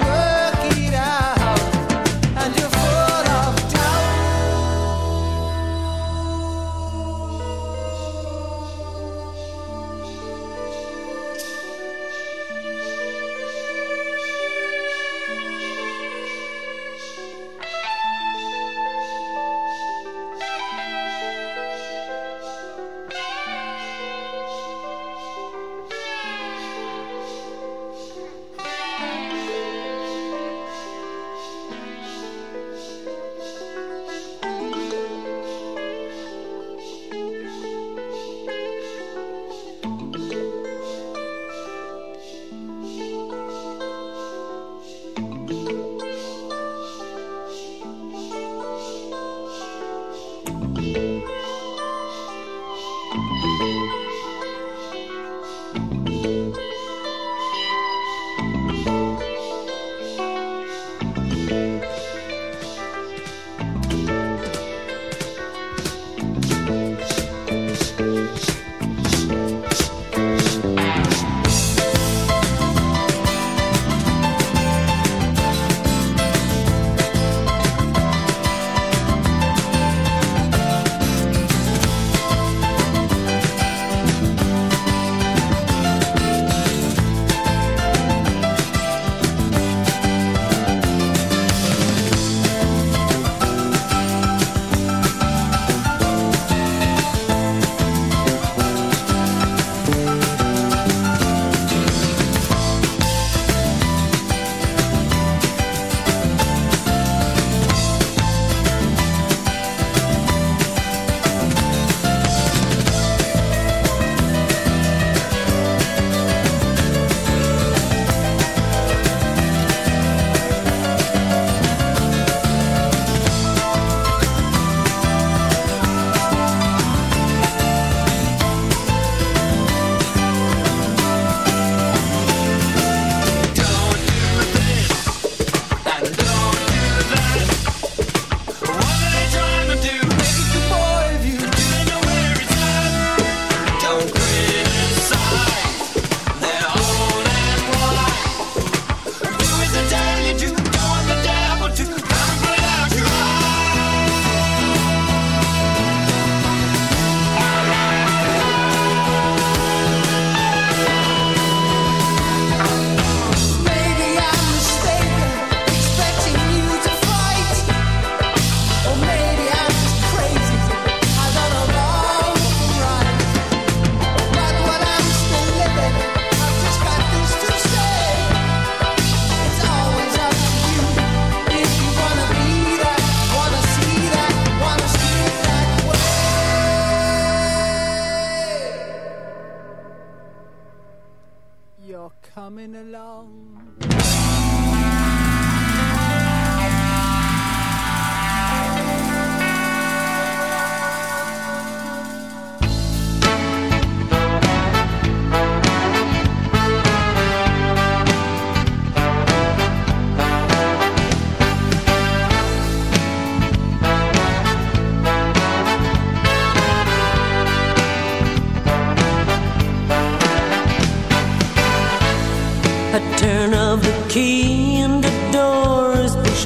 world.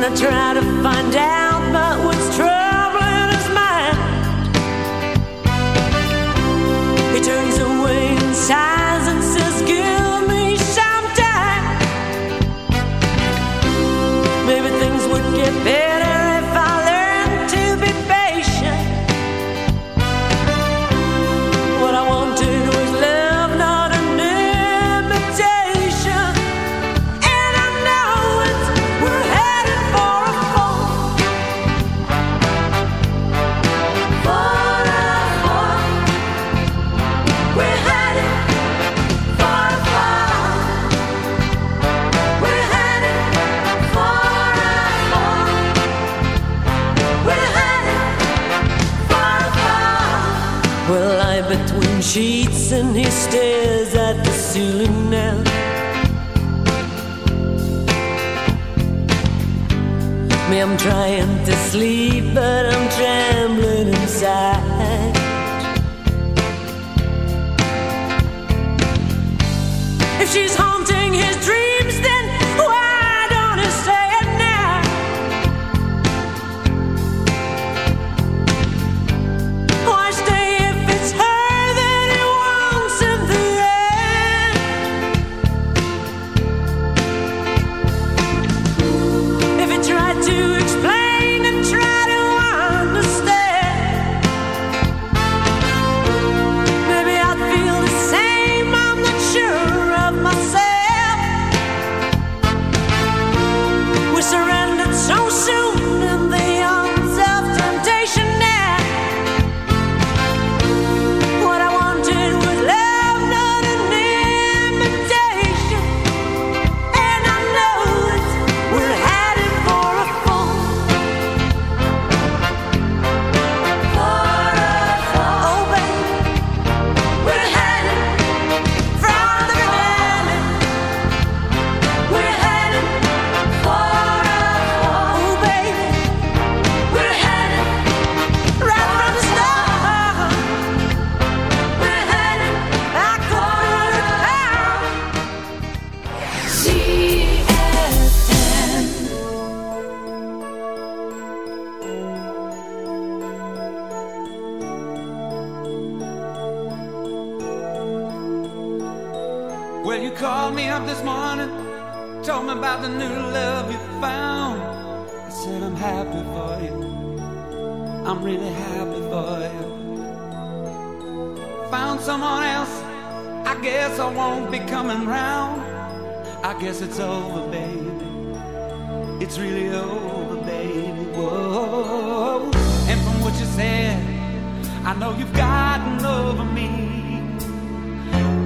gonna try to find out.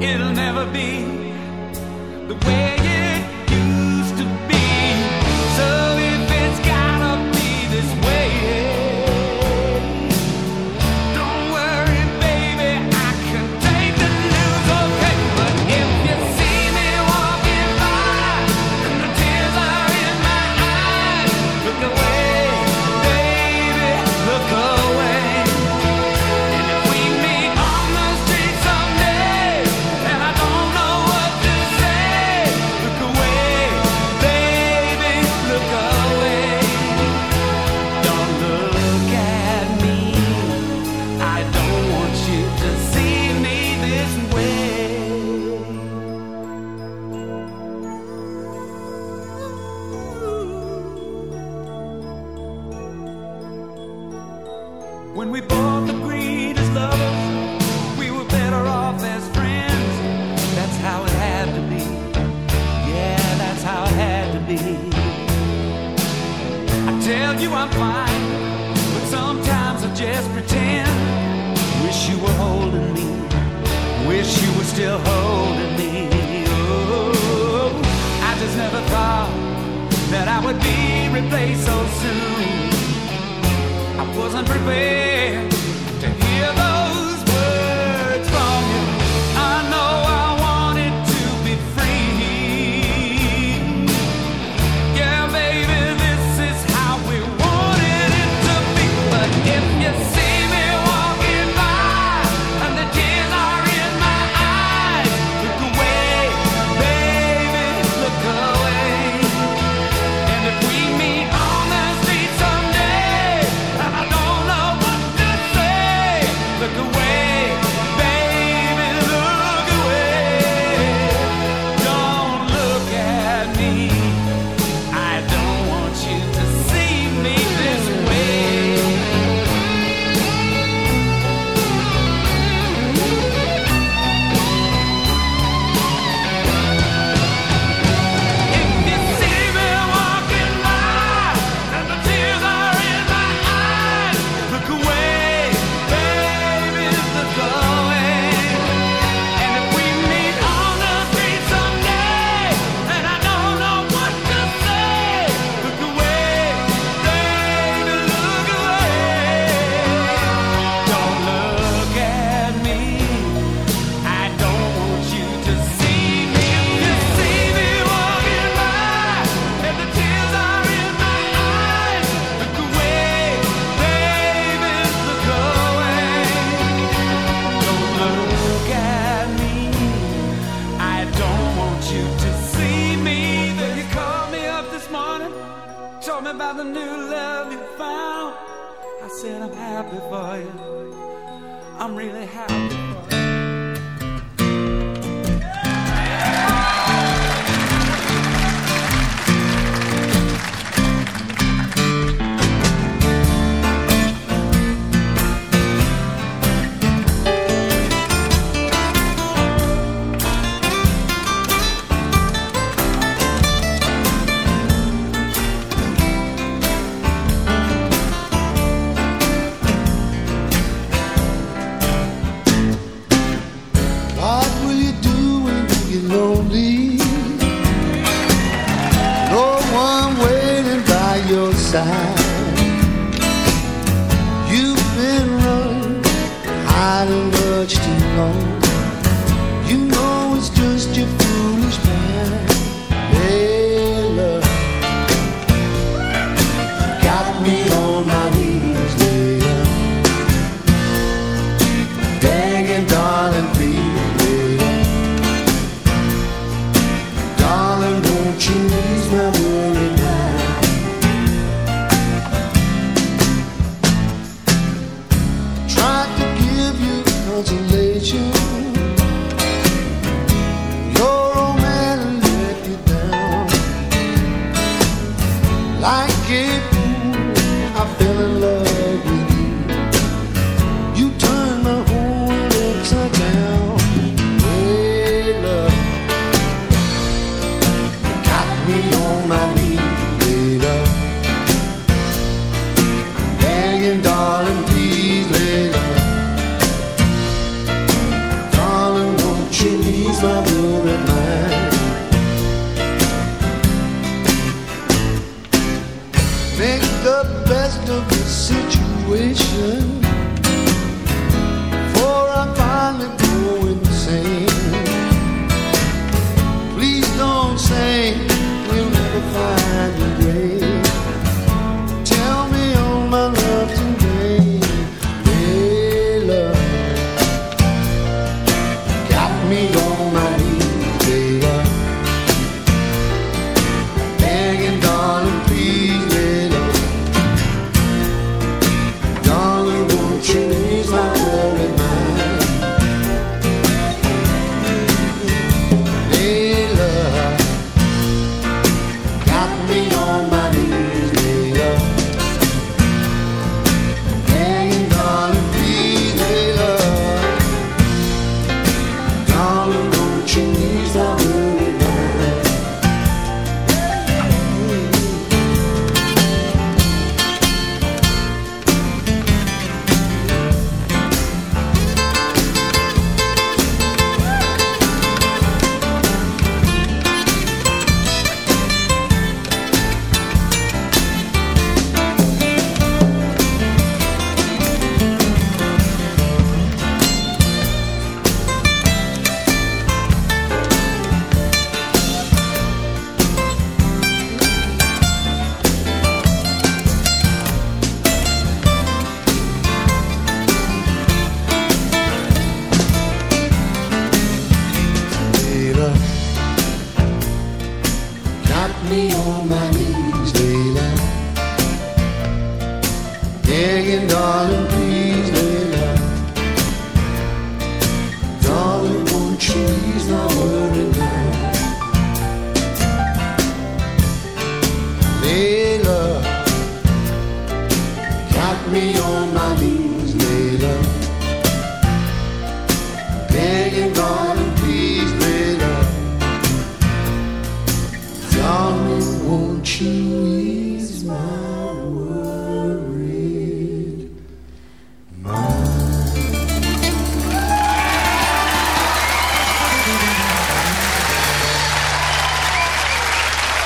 It'll never be the way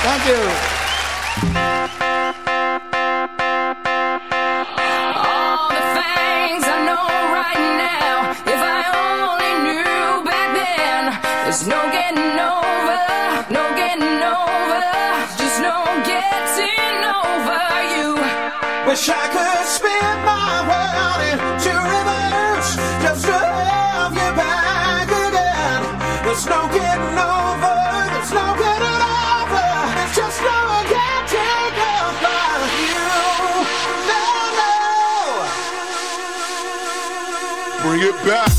Thank you. All the things I know right now, if I only knew back then, there's no getting over, no getting over, just no getting over you. Wish I could. Yeah.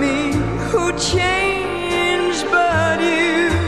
me who changed but you.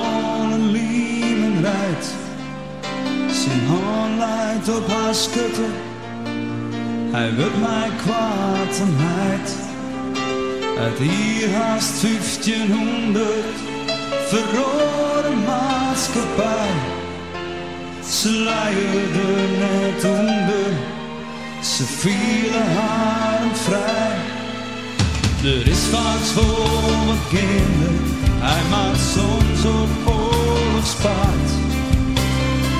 Van Paul en Liemen rijdt. Zijn hand leidt op haar schutte, hij wil mij kwaad en heid. Uit hier haast 1500 verrode maatschappij. Ze luierden net onder, ze vielen haar vrij. Er is vaak voor wat kinderen, hij maakt soms op oorlogspaard.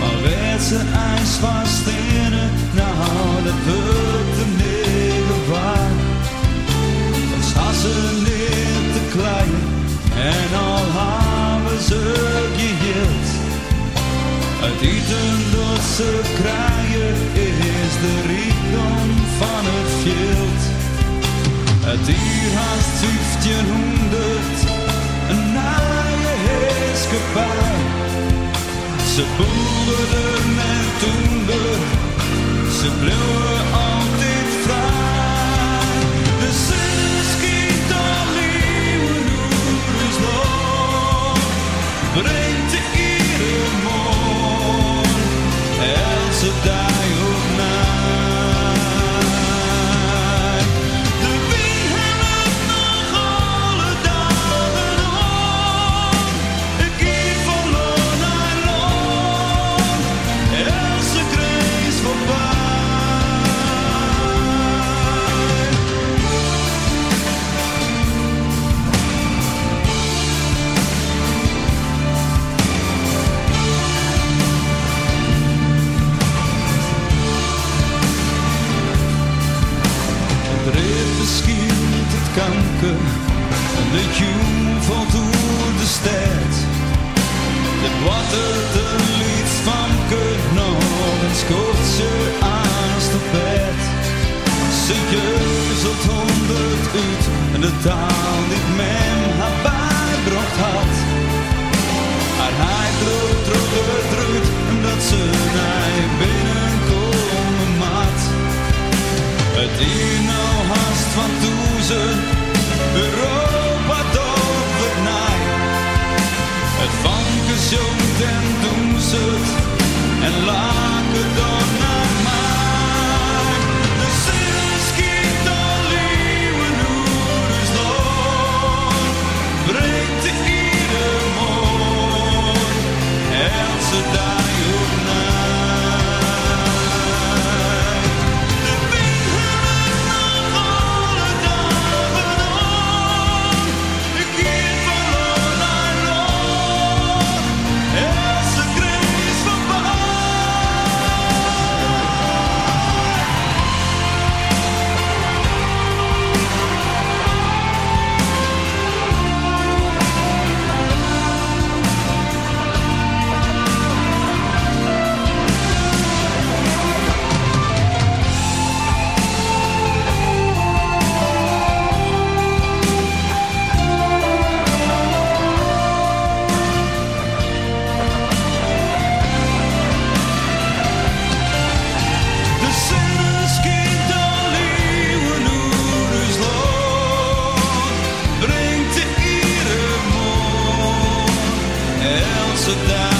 Maar werd ze ijs vast in het, nou dat wordt de negen waard. Dan ze niet te klein en al hebben ze geheeld. Het eten dat ze krijgen is de rijkdom van het veld. Het hier haast 1500, een naaie Ze boerden en toender, ze bleven altijd vrij. De zon schiet al is nog, rit beschiet het kanker en de jong valt door de stad. Het water de lied van nog en scoort ze aan de bed. Ze jeuzelt honderd uit en de taal die men haar bijbracht had. Maar hij droog, droog, droog, dat ze naar maat. Het die nou haast van toezen, Europa doof het naai. Het vanke jongt en doen ze het, en laken dan naar mij. De zin schiet al leeuwen door, loon, breekt de ieder mooi, en ze. else that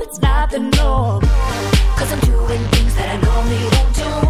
it's not the norm. Cause I'm doing things that I normally won't do.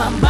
my.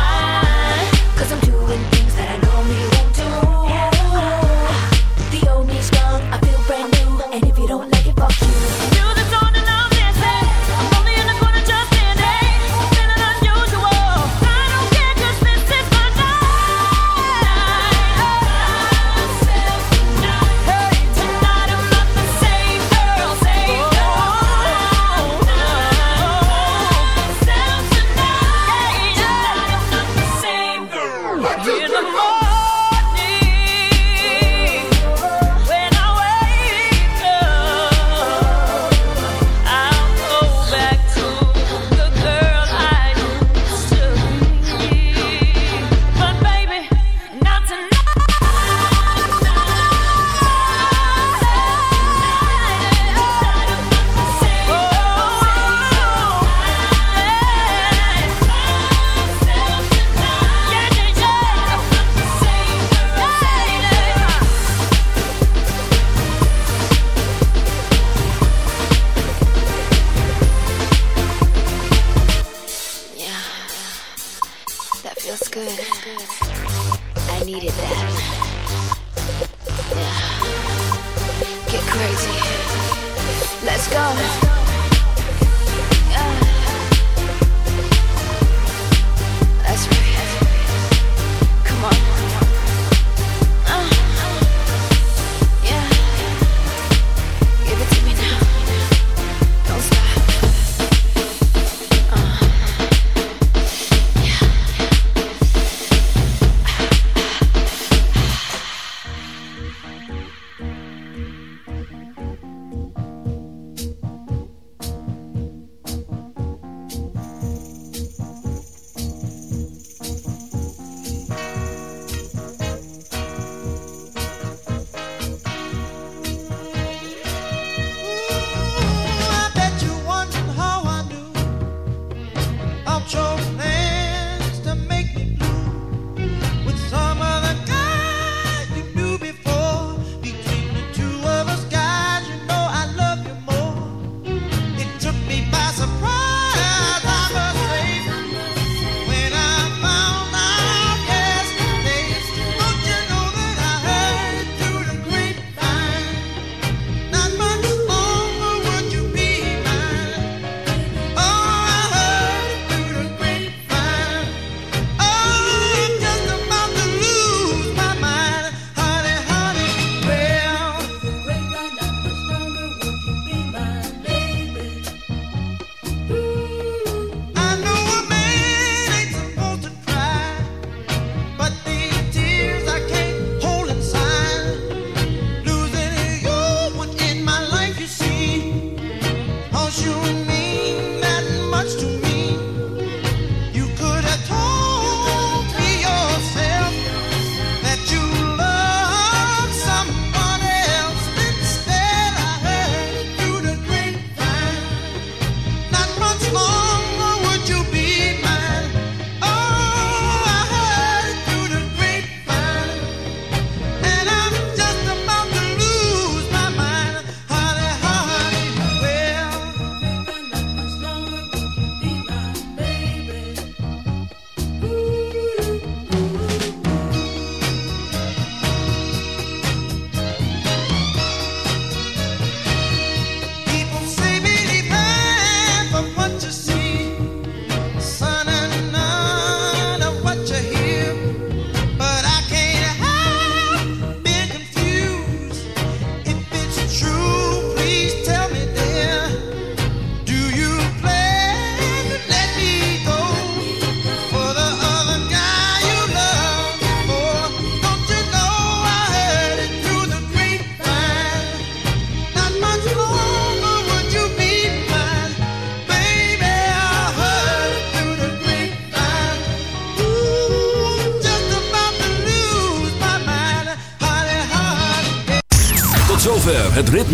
good. I needed that. Yeah. Get crazy. Let's go.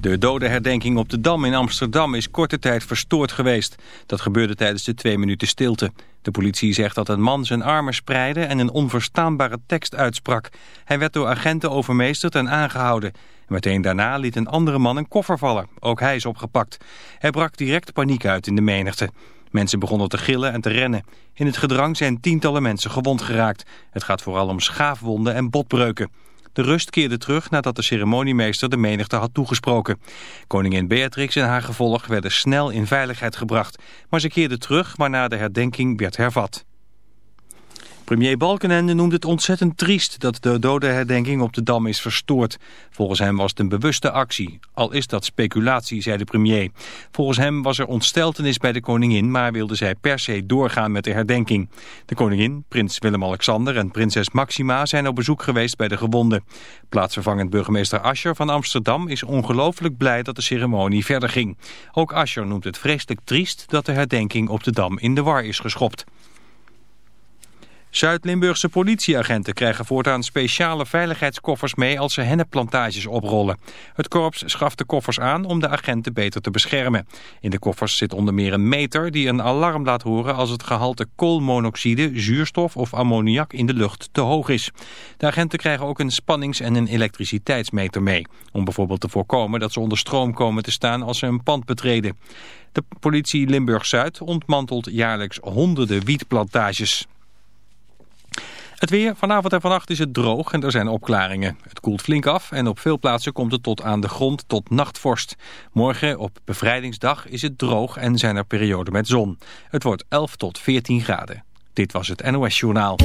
dodenherdenking op de Dam in Amsterdam is korte tijd verstoord geweest. Dat gebeurde tijdens de twee minuten stilte. De politie zegt dat een man zijn armen spreidde en een onverstaanbare tekst uitsprak. Hij werd door agenten overmeesterd en aangehouden. Meteen daarna liet een andere man een koffer vallen. Ook hij is opgepakt. Hij brak direct paniek uit in de menigte. Mensen begonnen te gillen en te rennen. In het gedrang zijn tientallen mensen gewond geraakt. Het gaat vooral om schaafwonden en botbreuken. De rust keerde terug nadat de ceremoniemeester de menigte had toegesproken. Koningin Beatrix en haar gevolg werden snel in veiligheid gebracht. Maar ze keerde terug waarna de herdenking werd hervat. Premier Balkenende noemt het ontzettend triest dat de dodenherdenking op de Dam is verstoord. Volgens hem was het een bewuste actie. Al is dat speculatie, zei de premier. Volgens hem was er ontsteltenis bij de koningin, maar wilde zij per se doorgaan met de herdenking. De koningin, prins Willem-Alexander en prinses Maxima zijn op bezoek geweest bij de gewonden. Plaatsvervangend burgemeester Ascher van Amsterdam is ongelooflijk blij dat de ceremonie verder ging. Ook Ascher noemt het vreselijk triest dat de herdenking op de Dam in de war is geschopt. Zuid-Limburgse politieagenten krijgen voortaan speciale veiligheidskoffers mee als ze hennepplantages oprollen. Het korps schaft de koffers aan om de agenten beter te beschermen. In de koffers zit onder meer een meter die een alarm laat horen als het gehalte koolmonoxide, zuurstof of ammoniak in de lucht te hoog is. De agenten krijgen ook een spannings- en een elektriciteitsmeter mee. Om bijvoorbeeld te voorkomen dat ze onder stroom komen te staan als ze een pand betreden. De politie Limburg-Zuid ontmantelt jaarlijks honderden wietplantages. Het weer, vanavond en vannacht is het droog en er zijn opklaringen. Het koelt flink af en op veel plaatsen komt het tot aan de grond tot nachtvorst. Morgen op bevrijdingsdag is het droog en zijn er perioden met zon. Het wordt 11 tot 14 graden. Dit was het NOS Journaal.